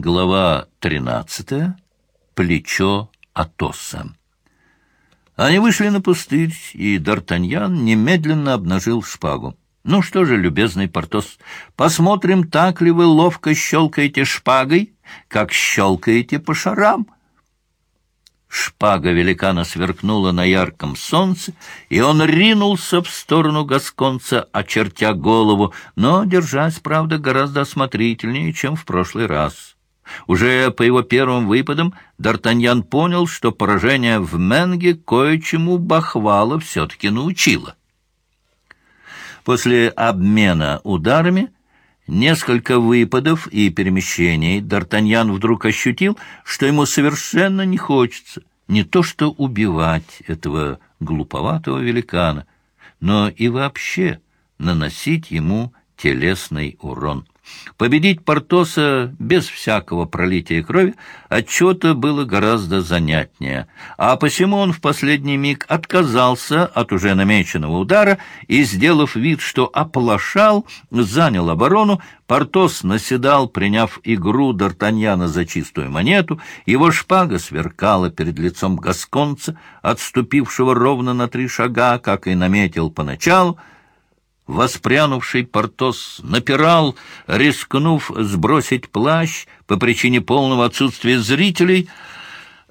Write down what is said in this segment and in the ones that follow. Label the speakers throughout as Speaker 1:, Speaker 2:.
Speaker 1: Глава тринадцатая. Плечо Атоса. Они вышли на пустырь, и Д'Артаньян немедленно обнажил шпагу. «Ну что же, любезный Портос, посмотрим, так ли вы ловко щелкаете шпагой, как щелкаете по шарам». Шпага великана сверкнула на ярком солнце, и он ринулся в сторону гасконца, очертя голову, но держась, правда, гораздо осмотрительнее, чем в прошлый раз. Уже по его первым выпадам Д'Артаньян понял, что поражение в Менге кое-чему Бахвала все-таки научило. После обмена ударами несколько выпадов и перемещений Д'Артаньян вдруг ощутил, что ему совершенно не хочется не то что убивать этого глуповатого великана, но и вообще наносить ему телесный урон. Победить Портоса без всякого пролития крови отчета было гораздо занятнее, а посему он в последний миг отказался от уже намеченного удара и, сделав вид, что оплошал, занял оборону, Портос наседал, приняв игру Д'Артаньяна за чистую монету, его шпага сверкала перед лицом гасконца, отступившего ровно на три шага, как и наметил поначалу, Воспрянувший Портос напирал, рискнув сбросить плащ по причине полного отсутствия зрителей.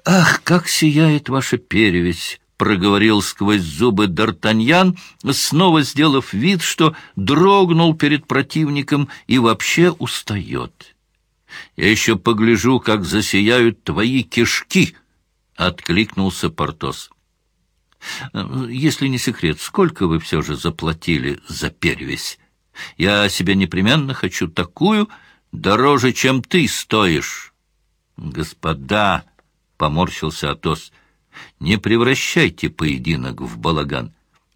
Speaker 1: «Ах, как сияет ваша перевесь!» — проговорил сквозь зубы Д'Артаньян, снова сделав вид, что дрогнул перед противником и вообще устает. «Я еще погляжу, как засияют твои кишки!» — откликнулся Портос. Если не секрет, сколько вы все же заплатили за перевесь? Я себе непременно хочу такую, дороже, чем ты стоишь. Господа, — поморщился Атос, — не превращайте поединок в балаган.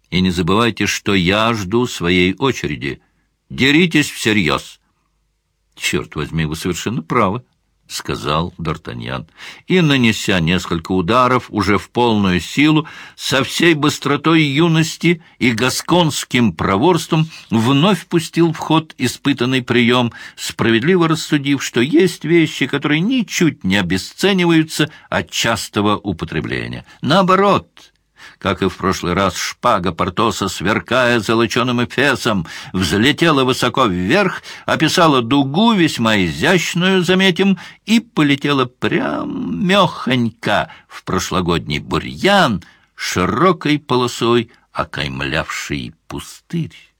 Speaker 1: И не забывайте, что я жду своей очереди. Деритесь всерьез. Черт возьми, вы совершенно правы. — сказал Д'Артаньян, и, нанеся несколько ударов уже в полную силу, со всей быстротой юности и гасконским проворством вновь пустил в ход испытанный прием, справедливо рассудив, что есть вещи, которые ничуть не обесцениваются от частого употребления. Наоборот — как и в прошлый раз, шпага Портоса, сверкая золоченым эфесом, взлетела высоко вверх, описала дугу, весьма изящную, заметим, и полетела прям мехонько в прошлогодний бурьян, широкой полосой окаймлявший пустырь.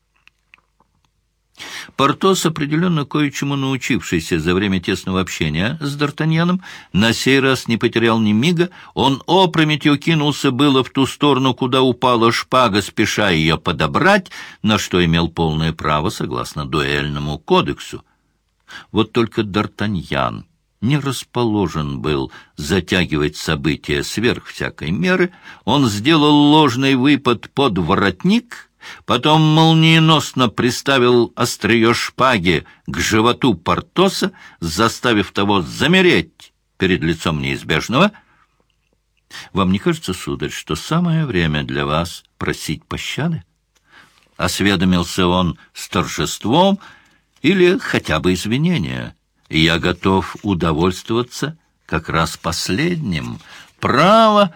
Speaker 1: Портос, определенно кое-чему научившийся за время тесного общения с Д'Артаньяном, на сей раз не потерял ни мига, он опрометью кинулся было в ту сторону, куда упала шпага, спеша ее подобрать, на что имел полное право, согласно дуэльному кодексу. Вот только Д'Артаньян не расположен был затягивать события сверх всякой меры, он сделал ложный выпад под воротник — Потом молниеносно приставил острие шпаги к животу Портоса, заставив того замереть перед лицом неизбежного. «Вам не кажется, сударь, что самое время для вас просить пощады?» Осведомился он с торжеством или хотя бы извинения. «Я готов удовольствоваться как раз последним. Право...»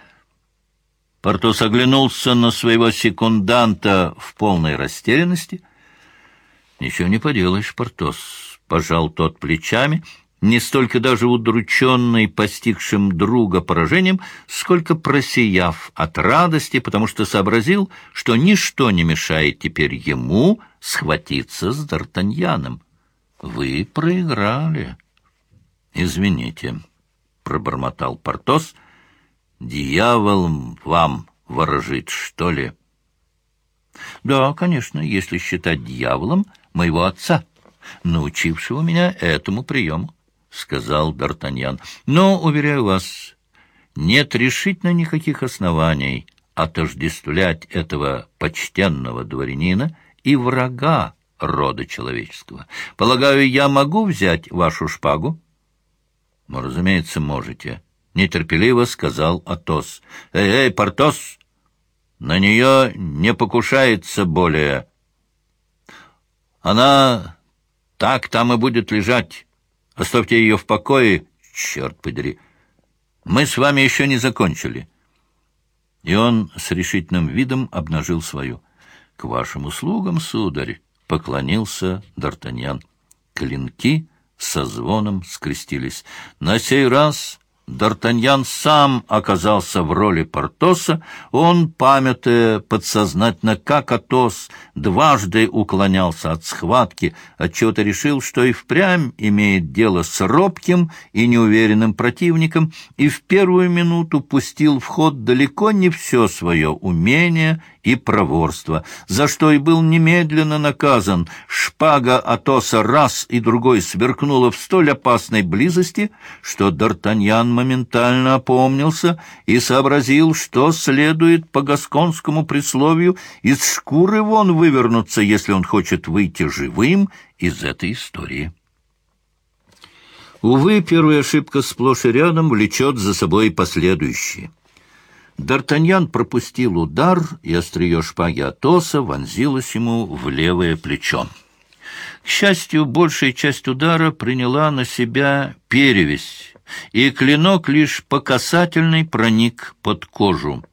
Speaker 1: Портос оглянулся на своего секунданта в полной растерянности. «Ничего не поделаешь, Портос», — пожал тот плечами, не столько даже удрученный постигшим друга поражением, сколько просияв от радости, потому что сообразил, что ничто не мешает теперь ему схватиться с Д'Артаньяном. «Вы проиграли». «Извините», — пробормотал Портос, — Дьявол вам ворожит, что ли? Да, конечно, если считать дьяволом моего отца, научившего меня этому приему, — сказал Д'Артаньян. Но, уверяю вас, нет решительно никаких оснований отождествлять этого почтенного дворянина и врага рода человеческого. Полагаю, я могу взять вашу шпагу? Ну, разумеется, можете, нетерпеливо сказал Атос. «Эй, эй, Портос! На нее не покушается более. Она так там и будет лежать, Оставьте ее в покое, черт подери. Мы с вами еще не закончили». И он с решительным видом обнажил свою. «К вашим услугам, сударь!» — поклонился Д'Артаньян. Клинки со звоном скрестились. На сей раз Д'Артаньян сам оказался в роли Портоса, он, памятая подсознательно, как Атос дважды уклонялся от схватки, отчего-то решил, что и впрямь имеет дело с робким и неуверенным противником, и в первую минуту пустил в ход далеко не все свое умение и проворство, за что и был немедленно наказан. Шпага Атоса раз и другой сверкнула в столь опасной близости, что Д'Артаньян моментально опомнился и сообразил, что следует по гасконскому присловию из шкуры вон вывернуться, если он хочет выйти живым из этой истории. Увы, первая ошибка сплошь и рядом влечет за собой последующие. Д'Артаньян пропустил удар, и острие шпаги Атоса вонзилось ему в левое плечо. К счастью, большая часть удара приняла на себя перевесь, и клинок лишь по касательной проник под кожу.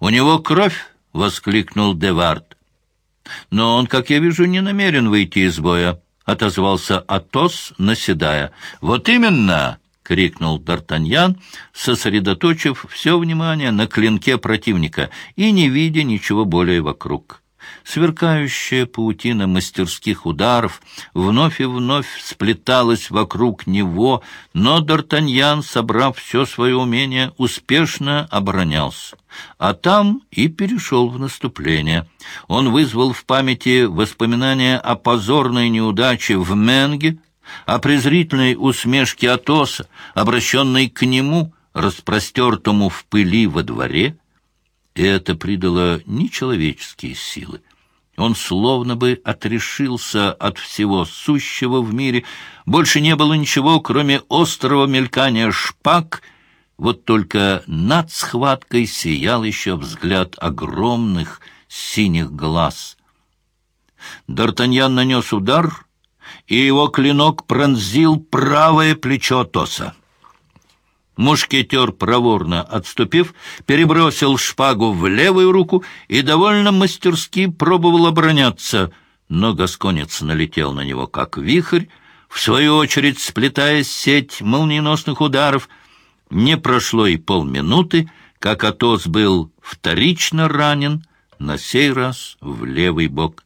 Speaker 1: «У него кровь!» — воскликнул Девард. «Но он, как я вижу, не намерен выйти из боя», — отозвался Атос, наседая. «Вот именно!» — крикнул Д'Артаньян, сосредоточив все внимание на клинке противника и не видя ничего более вокруг. Сверкающая паутина мастерских ударов вновь и вновь сплеталась вокруг него, но Д'Артаньян, собрав все свое умение, успешно оборонялся. А там и перешел в наступление. Он вызвал в памяти воспоминания о позорной неудаче в Менге, о презрительной усмешке Атоса, обращенной к нему, распростертому в пыли во дворе, это придало нечеловеческие силы. Он словно бы отрешился от всего сущего в мире. Больше не было ничего, кроме острого мелькания шпаг. Вот только над схваткой сиял еще взгляд огромных синих глаз. Д'Артаньян нанес удар — и его клинок пронзил правое плечо Тоса. Мушкетер, проворно отступив, перебросил шпагу в левую руку и довольно мастерски пробовал обороняться, но гасконец налетел на него как вихрь, в свою очередь сплетая сеть молниеносных ударов. Не прошло и полминуты, как Атос был вторично ранен, на сей раз в левый бок.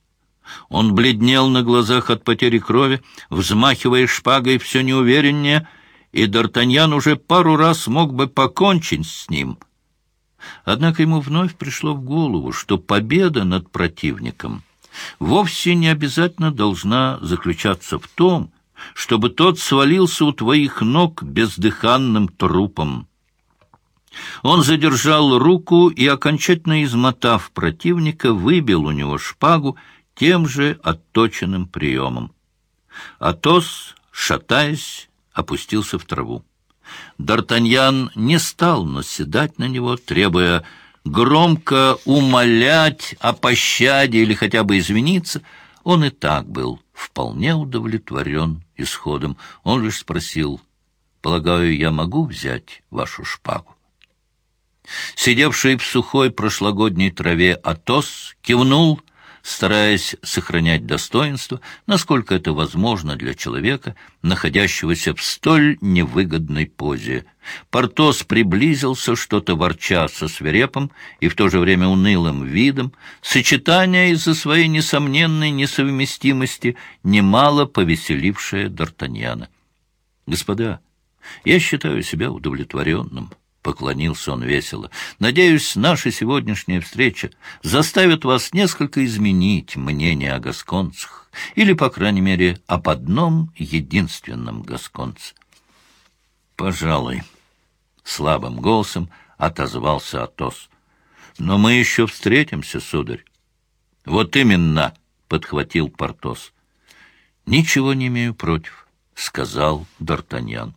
Speaker 1: Он бледнел на глазах от потери крови, взмахивая шпагой все неувереннее, и Д'Артаньян уже пару раз мог бы покончить с ним. Однако ему вновь пришло в голову, что победа над противником вовсе не обязательно должна заключаться в том, чтобы тот свалился у твоих ног бездыханным трупом. Он задержал руку и, окончательно измотав противника, выбил у него шпагу тем же отточенным приемом. Атос, шатаясь, опустился в траву. Д'Артаньян не стал наседать на него, требуя громко умолять о пощаде или хотя бы извиниться. Он и так был вполне удовлетворен исходом. Он лишь спросил, «Полагаю, я могу взять вашу шпагу?» Сидевший в сухой прошлогодней траве Атос кивнул — стараясь сохранять достоинство, насколько это возможно для человека, находящегося в столь невыгодной позе. Портос приблизился, что-то ворча со свирепым и в то же время унылым видом, сочетание из-за своей несомненной несовместимости, немало повеселившее Д'Артаньяна. «Господа, я считаю себя удовлетворенным». — поклонился он весело. — Надеюсь, наша сегодняшняя встреча заставит вас несколько изменить мнение о гасконцах, или, по крайней мере, об одном единственном гасконце. — Пожалуй, — слабым голосом отозвался Атос. — Но мы еще встретимся, сударь. — Вот именно, — подхватил Портос. — Ничего не имею против, — сказал Д'Артаньян.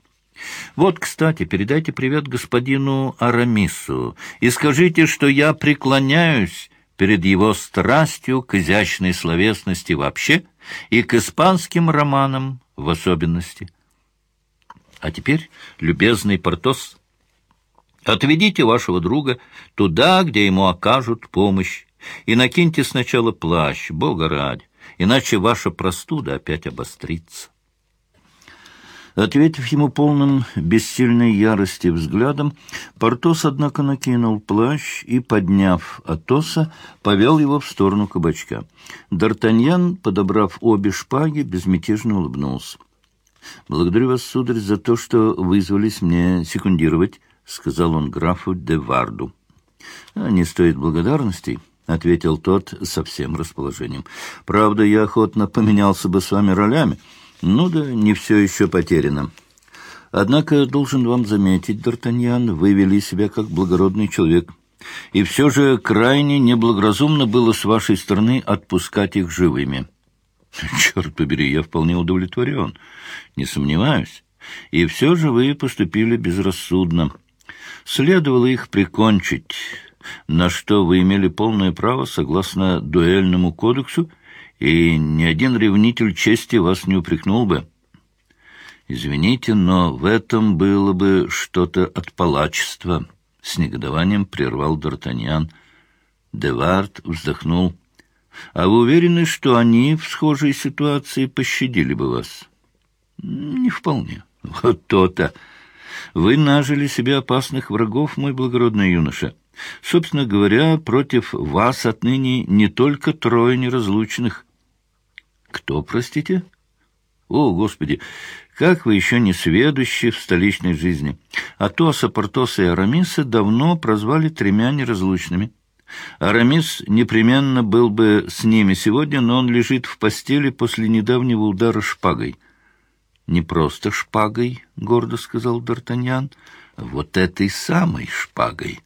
Speaker 1: Вот, кстати, передайте привет господину Арамису и скажите, что я преклоняюсь перед его страстью к изящной словесности вообще и к испанским романам в особенности. А теперь, любезный Портос, отведите вашего друга туда, где ему окажут помощь, и накиньте сначала плащ, Бога ради, иначе ваша простуда опять обострится. Ответив ему полным бессильной ярости взглядом, Портос, однако, накинул плащ и, подняв Атоса, повел его в сторону кабачка. Д'Артаньян, подобрав обе шпаги, безмятежно улыбнулся. — Благодарю вас, сударь, за то, что вызвались мне секундировать, — сказал он графу де Варду. — Не стоит благодарностей, — ответил тот со всем расположением. — Правда, я охотно поменялся бы с вами ролями, — ну да, не все еще потеряно. Однако, должен вам заметить, Д'Артаньян, вы вели себя как благородный человек. И все же крайне неблагоразумно было с вашей стороны отпускать их живыми. Черт побери, я вполне удовлетворен, не сомневаюсь. И все же вы поступили безрассудно. Следовало их прикончить, на что вы имели полное право согласно дуэльному кодексу, и ни один ревнитель чести вас не упрекнул бы. Извините, но в этом было бы что-то от палачества, — с негодованием прервал Д'Артаньян. Девард вздохнул. — А вы уверены, что они в схожей ситуации пощадили бы вас? — Не вполне. Вот то-то. Вы нажили себе опасных врагов, мой благородный юноша. Собственно говоря, против вас отныне не только трое неразлучных, кто, простите? О, Господи, как вы еще не сведущи в столичной жизни. Атоса, Портоса и Арамиса давно прозвали тремя неразлучными. Арамис непременно был бы с ними сегодня, но он лежит в постели после недавнего удара шпагой. «Не просто шпагой», — гордо сказал Д'Артаньян, — «вот этой самой шпагой».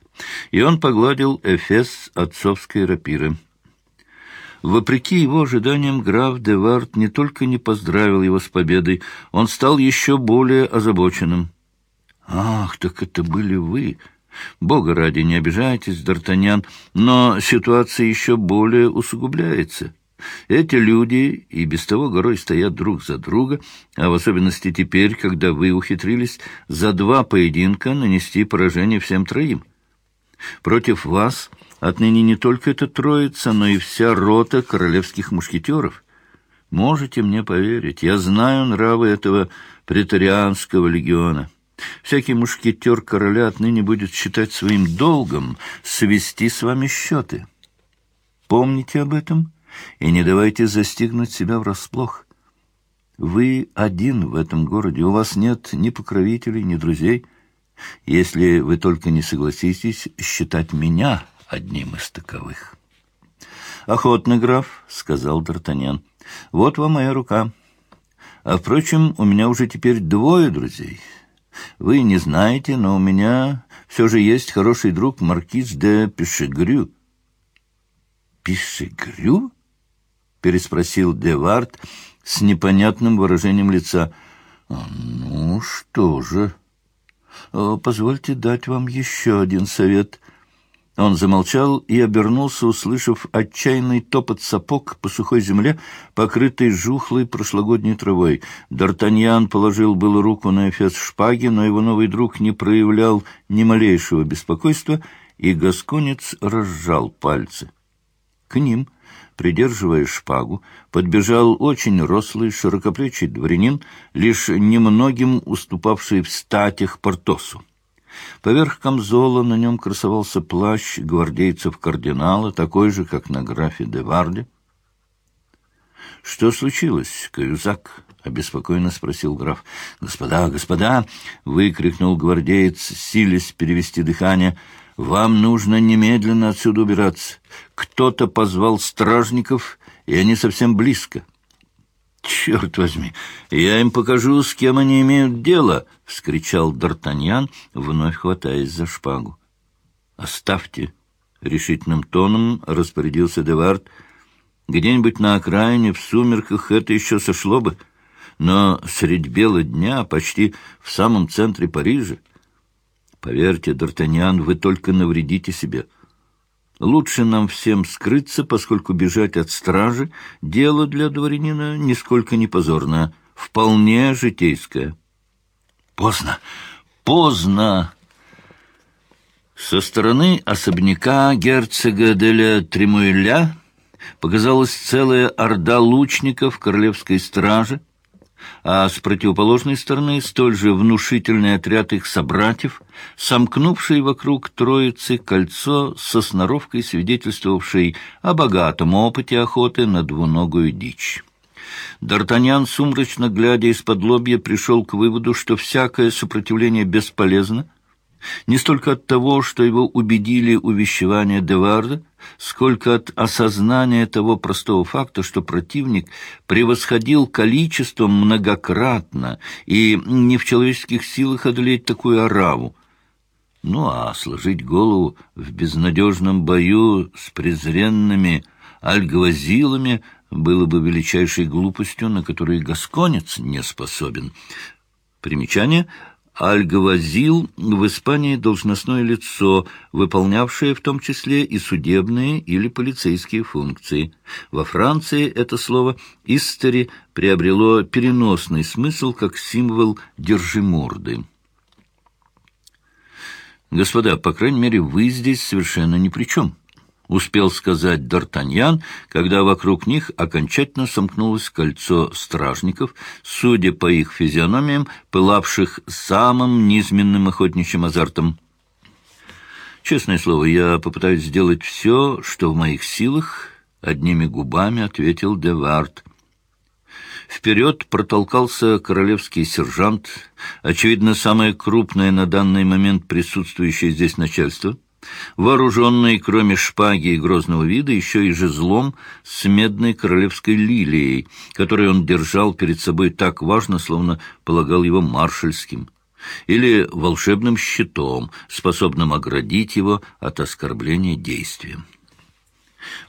Speaker 1: И он погладил эфес отцовской рапиры. Вопреки его ожиданиям, граф де Варт не только не поздравил его с победой, он стал еще более озабоченным. «Ах, так это были вы!» «Бога ради, не обижайтесь, Д'Артаньян, но ситуация еще более усугубляется. Эти люди и без того горой стоят друг за друга, а в особенности теперь, когда вы ухитрились за два поединка нанести поражение всем троим. Против вас Отныне не только эта троица, но и вся рота королевских мушкетеров. Можете мне поверить, я знаю нравы этого претарианского легиона. Всякий мушкетер короля отныне будет считать своим долгом свести с вами счеты. Помните об этом и не давайте застигнуть себя врасплох. Вы один в этом городе, у вас нет ни покровителей, ни друзей, если вы только не согласитесь считать меня одним из таковых. «Охотно, граф», — сказал Д'Артаньян. «Вот вам моя рука. А, впрочем, у меня уже теперь двое друзей. Вы не знаете, но у меня все же есть хороший друг маркиз де Пешегрю». «Пешегрю?» — переспросил Девард с непонятным выражением лица. «Ну что же...» «Позвольте дать вам еще один совет». Он замолчал и обернулся, услышав отчаянный топот сапог по сухой земле, покрытой жухлой прошлогодней травой. Д'Артаньян положил было руку на эфес шпаги, но его новый друг не проявлял ни малейшего беспокойства, и гасконец разжал пальцы. К ним, придерживая шпагу, подбежал очень рослый, широкоплечий дворянин, лишь немногим уступавший в статях Портосу. Поверх камзола на нем красовался плащ гвардейцев кардинала, такой же, как на графе де Варде. — Что случилось, Каюзак? — обеспокоенно спросил граф. — Господа, господа! — выкрикнул гвардеец, силясь перевести дыхание. — Вам нужно немедленно отсюда убираться. Кто-то позвал стражников, и они совсем близко. — «Черт возьми, я им покажу, с кем они имеют дело!» — вскричал Д'Артаньян, вновь хватаясь за шпагу. «Оставьте!» — решительным тоном распорядился Девард. «Где-нибудь на окраине, в сумерках, это еще сошло бы, но средь бела дня, почти в самом центре Парижа. Поверьте, Д'Артаньян, вы только навредите себе». Лучше нам всем скрыться, поскольку бежать от стражи — дело для дворянина нисколько не позорное, вполне житейское. Поздно, поздно. Со стороны особняка герцога Деля Тремуэля показалась целая орда лучников королевской стражи, а с противоположной стороны столь же внушительный отряд их собратьев, сомкнувший вокруг троицы кольцо со сноровкой, свидетельствовавшей о богатом опыте охоты на двуногую дичь. Д'Артаньян, сумрачно глядя из-под лобья, пришел к выводу, что всякое сопротивление бесполезно, не столько от того, что его убедили увещевания Деварда, сколько от осознания того простого факта, что противник превосходил количеством многократно и не в человеческих силах одолеть такую ораву. Ну а сложить голову в безнадежном бою с презренными альгвазилами было бы величайшей глупостью, на которую гасконец не способен. Примечание — Аль-Гавазил в Испании должностное лицо, выполнявшее в том числе и судебные или полицейские функции. Во Франции это слово «истори» приобрело переносный смысл как символ держиморды. Господа, по крайней мере, вы здесь совершенно ни при чем успел сказать Д'Артаньян, когда вокруг них окончательно сомкнулось кольцо стражников, судя по их физиономиям, пылавших самым низменным охотничьим азартом. «Честное слово, я попытаюсь сделать все, что в моих силах», — одними губами ответил Девард. Вперед протолкался королевский сержант, очевидно, самое крупное на данный момент присутствующее здесь начальство — вооруженный, кроме шпаги и грозного вида, еще и жезлом с медной королевской лилией, которую он держал перед собой так важно, словно полагал его маршальским, или волшебным щитом, способным оградить его от оскорбления действием.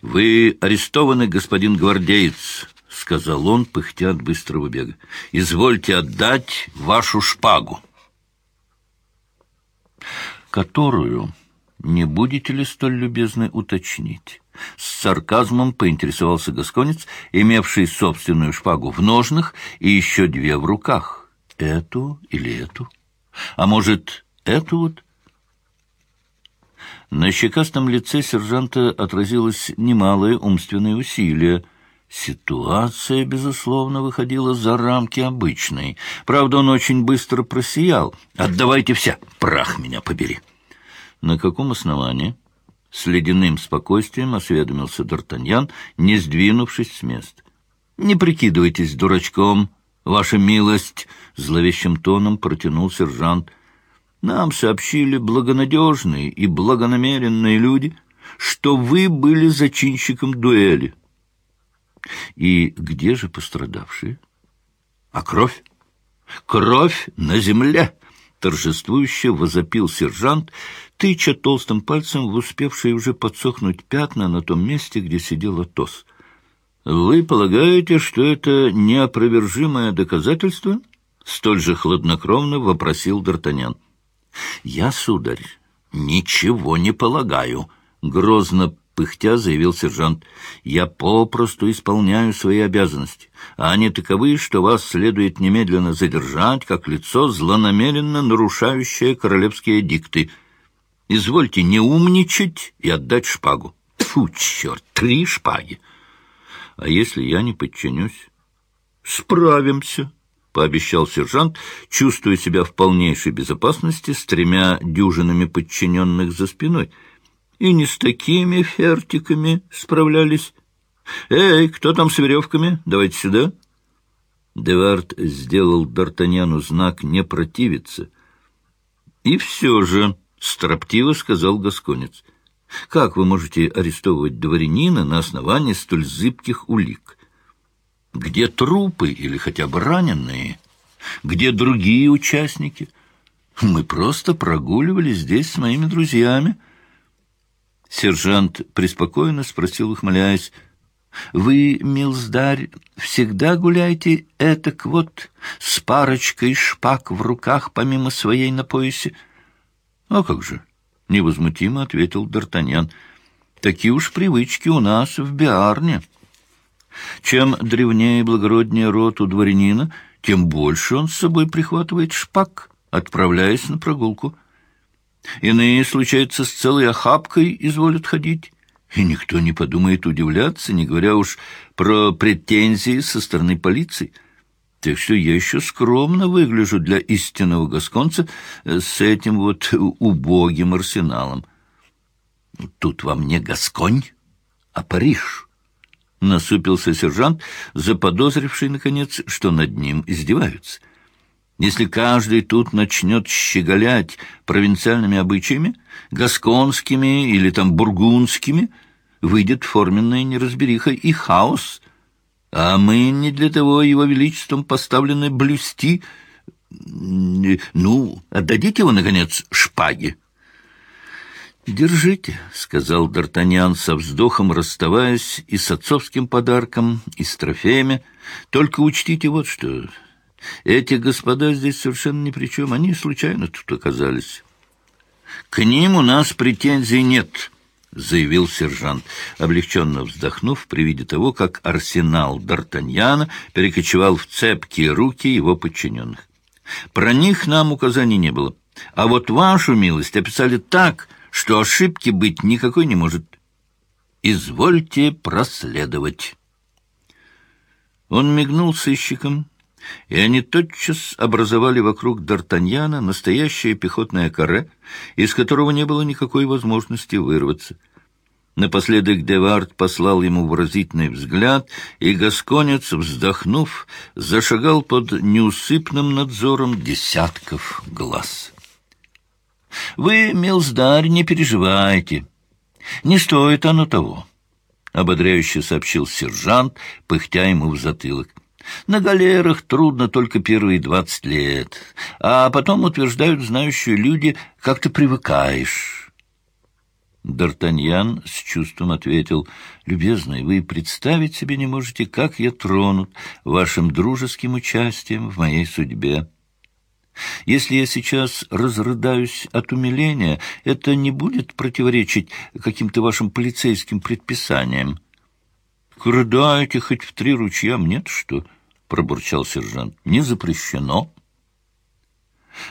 Speaker 1: «Вы арестованы, господин гвардеец», — сказал он, пыхтя от быстрого бега. «Извольте отдать вашу шпагу». «Которую?» Не будете ли столь любезны уточнить? С сарказмом поинтересовался Гасконец, имевший собственную шпагу в ножнах и еще две в руках. Эту или эту? А может, эту вот? На щекастом лице сержанта отразилось немалое умственное усилие. Ситуация, безусловно, выходила за рамки обычной. Правда, он очень быстро просиял. «Отдавайте вся! Прах меня побери!» На каком основании? С ледяным спокойствием осведомился Д'Артаньян, не сдвинувшись с места. «Не прикидывайтесь дурачком, ваша милость!» — зловещим тоном протянул сержант. «Нам сообщили благонадежные и благонамеренные люди, что вы были зачинщиком дуэли». «И где же пострадавшие?» «А кровь?» «Кровь на земле!» Торжествующе возопил сержант, тыча толстым пальцем в успевшие уже подсохнуть пятна на том месте, где сидел Атос. «Вы полагаете, что это неопровержимое доказательство?» — столь же хладнокровно вопросил Д'Артаньян. «Я, сударь, ничего не полагаю», — грозно пыхтя заявил сержант. «Я попросту исполняю свои обязанности, а они таковы, что вас следует немедленно задержать, как лицо, злонамеренно нарушающее королевские дикты. Извольте не умничать и отдать шпагу. Фу, черт, три шпаги! А если я не подчинюсь? Справимся!» — пообещал сержант, чувствуя себя в полнейшей безопасности с тремя дюжинами подчиненных за спиной — и не с такими фертиками справлялись. «Эй, кто там с веревками? Давайте сюда!» Девард сделал Д'Артаньяну знак «не противиться». «И все же», — строптиво сказал Гасконец, — «как вы можете арестовывать дворянина на основании столь зыбких улик? Где трупы или хотя бы раненые? Где другие участники? Мы просто прогуливались здесь с моими друзьями». Сержант преспокойно спросил, ухмыляясь, «Вы, милздарь, всегда гуляете этак вот с парочкой шпаг в руках помимо своей на поясе?» «А как же?» — невозмутимо ответил Д'Артаньян. «Такие уж привычки у нас в Биарне. Чем древнее и благороднее род у дворянина, тем больше он с собой прихватывает шпаг». отправляясь на прогулку. Иные, случается, с целой охапкой изволят ходить, и никто не подумает удивляться, не говоря уж про претензии со стороны полиции. Так что я еще скромно выгляжу для истинного гасконца с этим вот убогим арсеналом. Тут вам не Гасконь, а Париж. Насупился сержант, заподозривший, наконец, что над ним издеваются. Если каждый тут начнет щеголять провинциальными обычаями, гасконскими или там бургундскими, выйдет форменная неразбериха и хаос. А мы не для того его величеством поставлены блюсти. Ну, отдадите его, наконец, шпаги. «Держите», — сказал Д'Артаньян со вздохом, расставаясь и с отцовским подарком, и с трофеями. «Только учтите вот что. Эти господа здесь совершенно ни при чем. Они случайно тут оказались». «К ним у нас претензий нет», — заявил сержант, облегченно вздохнув при виде того, как арсенал Д'Артаньяна перекочевал в цепкие руки его подчиненных. «Про них нам указаний не было. А вот вашу милость описали так, что ошибки быть никакой не может. Извольте проследовать». Он мигнул сыщиком, и они тотчас образовали вокруг Д'Артаньяна настоящее пехотное каре, из которого не было никакой возможности вырваться. Напоследок Девард послал ему выразительный взгляд, и Гасконец, вздохнув, зашагал под неусыпным надзором десятков глаз. «Вы, милздарь, не переживайте. Не стоит оно того», — ободряюще сообщил сержант, пыхтя ему в затылок. На галерах трудно только первые двадцать лет, а потом, утверждают знающие люди, как ты привыкаешь. Д'Артаньян с чувством ответил, «Любезный, вы представить себе не можете, как я тронут вашим дружеским участием в моей судьбе. Если я сейчас разрыдаюсь от умиления, это не будет противоречить каким-то вашим полицейским предписаниям». «Рыдайте хоть в три ручья, мне что?» — пробурчал сержант. «Не запрещено».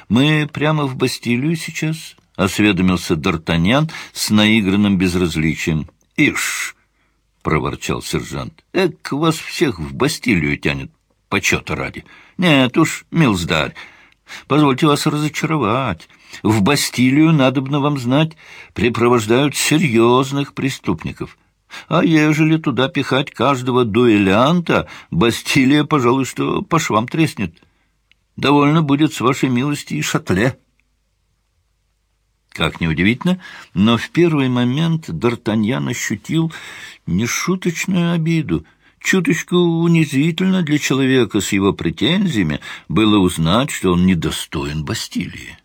Speaker 1: «Мы прямо в Бастилию сейчас?» — осведомился Д'Артаньян с наигранным безразличием. «Ишь!» — проворчал сержант. «Эк, вас всех в Бастилию тянет, почета ради. Нет уж, милздарь, позвольте вас разочаровать. В Бастилию, надобно вам знать, припровождают серьезных преступников». А ежели туда пихать каждого дуэлянта, Бастилия, пожалуй, что по швам треснет. Довольно будет с вашей милости и шатле. Как неудивительно, но в первый момент Д'Артаньян ощутил нешуточную обиду. Чуточку унизительно для человека с его претензиями было узнать, что он недостоин Бастилии.